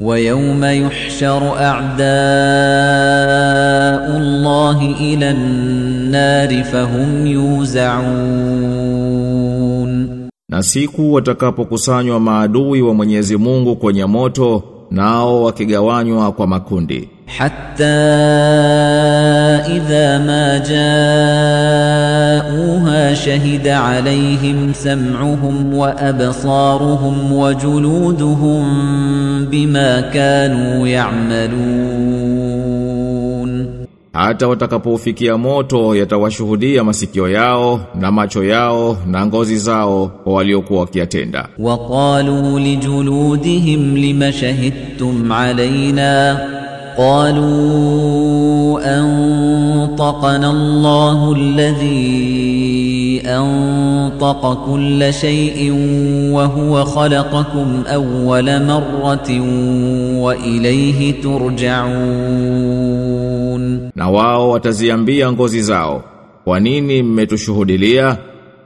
ويوم يحشر أعداء الله إلى النار فهم يوزعون Na siku watakapokusanywa maadui wa Mwenyezi Mungu kwenye moto nao wakigawanywa kwa makundi حتى إذا ما جاءوها شهد عليهم سمعهم وأبصارهم وجلودهم بما كانوا يعملون hata watakapofikia moto yatawashuhudia masikio yao na macho yao na ngozi zao waliokuwa wakiyatenda وقالوا لجلودهم لم شهدتم علينا قالوا أنطقنا الله الذي أنطق كل شيء وهو خلقكم أول مرة وإليه ترجعون na wao wataziambia ngozi zao kwa nini mmetushuhudilia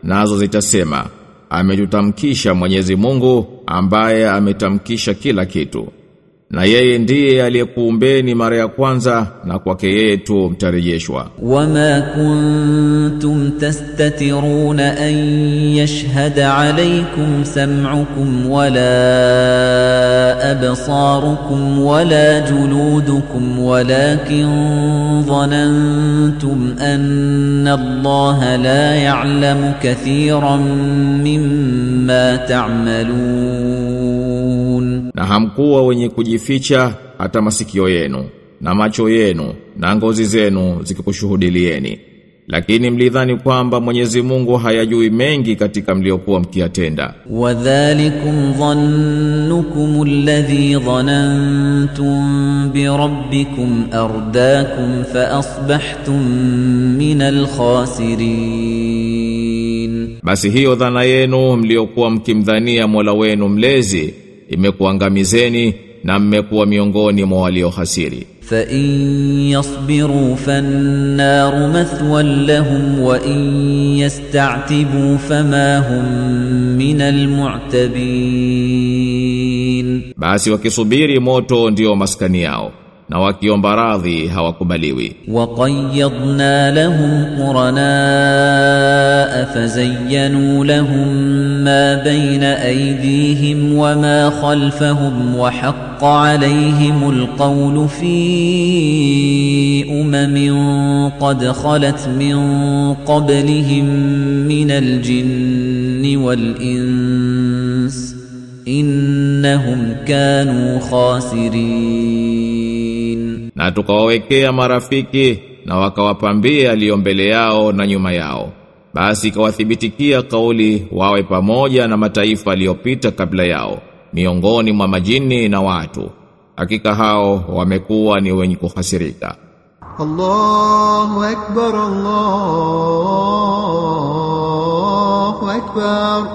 nazo zitasema ametutamkisha Mwenyezi Mungu ambaye ametamkisha kila kitu na yeye ndiye aliyekuumbeni mara ya kwanza na kwake yeye tu mtarejeshwa وما كنتم تستترون أن يشهد عليكم سمعكم ولا أبصاركم ولا جلودكم ولكن ظننتم أن الله لا يعلم كثيرا مما تعملون na hamkuwa wenye kujificha hata masikio yenu na macho yenu na ngozi zenu zikikushuhudilieni lakini mlidhani kwamba Mwenyezi Mungu hayajui mengi katika mliokuwa mkiyatenda. Wadhalikum dhannukum alladhi dhanantum bi rabbikum ardaakum fa asbahtum min basi hiyo dhana yenu mliokuwa mkimdhania Mola wenu mlezi imekuangamizeni na mmekuwa miongoni mwa waliohasiri. Fa in yasbiru fannaru mathwan lahum wa in yasta'tibu fama hum min almu'tabin basi wakisubiri moto ndio maskani yao. na wakiomba radhi hawakubaliwi وقيضنا لهم قرناء فزينوا لهم ما بين أيديهم وما خلفهم وحق عليهم القول في أمم قد خلت من قبلهم من الجن والإنس إنهم كانوا خاسرين na tukawawekea marafiki na wakawapambia aliyo mbele yao na nyuma yao. Basi ikawathibitikia kauli wawe pamoja na mataifa aliyopita kabla yao miongoni mwa majini na watu. Hakika hao wamekuwa ni wenye kuhasirika. Allahu akbar Allahu akbar.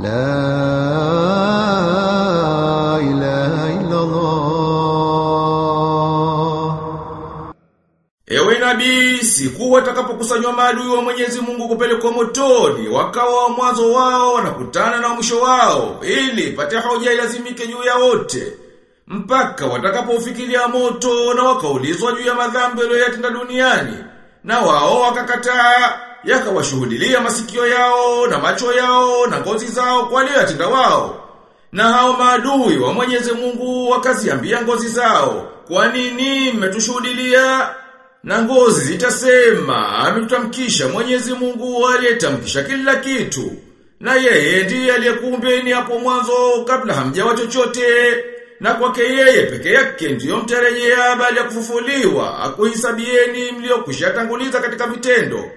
La Ewe nabii, siku watakapokusanywa maadui wa Mwenyezi Mungu kupelekwa motoni, wakawa wa mwanzo wao wanakutana na mwisho wao, ili pate hoja ilazimike juu ya wote. Mpaka watakapofikiria moto na wakaulizwa juu ya madhambi waliyotenda duniani, na wao wakakataa, yakawashuhudilia masikio yao na macho yao na ngozi zao kwa waliyotenda wao. Na hao maadui wa Mwenyezi Mungu wakaziambia ngozi zao, kwa nini mmetushuhudilia? Na ngozi zitasema, amekutamkisha Mwenyezi Mungu aliyetamkisha kila kitu. Na yeye ndiye aliyekuumbeni hapo mwanzo kabla hamjawa chochote. Na kwake yeye peke yake ndiyo mtarejea baada ya kufufuliwa, akuhisabieni mliokwisha tanguliza katika vitendo.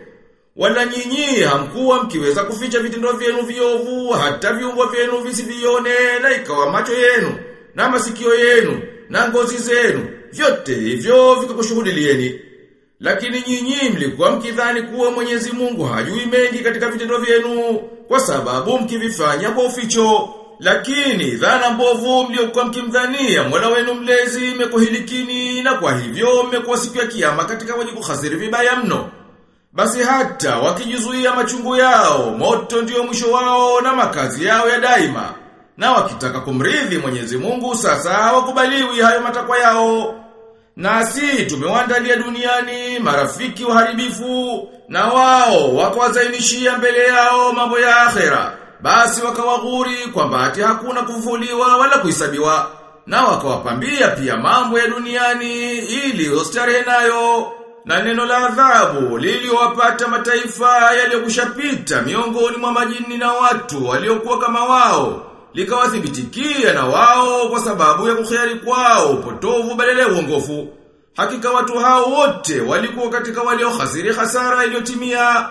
Wala nyinyi hamkuwa mkiweza kuficha vitendo vyenu viovu hata viungo vyenu visivione na ikawa macho yenu na masikio yenu na ngozi zenu vyote hivyo vikakushuhudilieni. Lakini nyinyi mlikuwa mkidhani kuwa Mwenyezi Mungu hajui mengi katika vitendo vyenu kwa sababu mkivifanya kwa uficho. Lakini dhana mbovu mliokuwa mkimdhania Mola wenu mlezi imekuhilikini na kwa hivyo mmekuwa siku ya kiyama katika wenye kuhasiri vibaya mno. Basi hata wakijizuia machungu yao, moto ndiyo mwisho wao na makazi yao ya daima. na wakitaka kumridhi Mwenyezi Mungu sasa hawakubaliwi hayo matakwa yao. Nasi tumewandalia duniani marafiki waharibifu na wao wakawazainishia mbele yao mambo ya akhera. Basi wakawaghuri kwamba hati hakuna kufufuliwa wala kuhesabiwa na wakawapambia pia mambo ya duniani ili ustarehe nayo. Na neno la adhabu liliwapata mataifa yaliyokushapita miongoni mwa majini na watu waliokuwa kama wao likawathibitikia na wao kwa sababu ya kukhari kwao upotovu badala ya uongofu. Hakika watu hao wote walikuwa katika waliohasiri hasara iliyotimia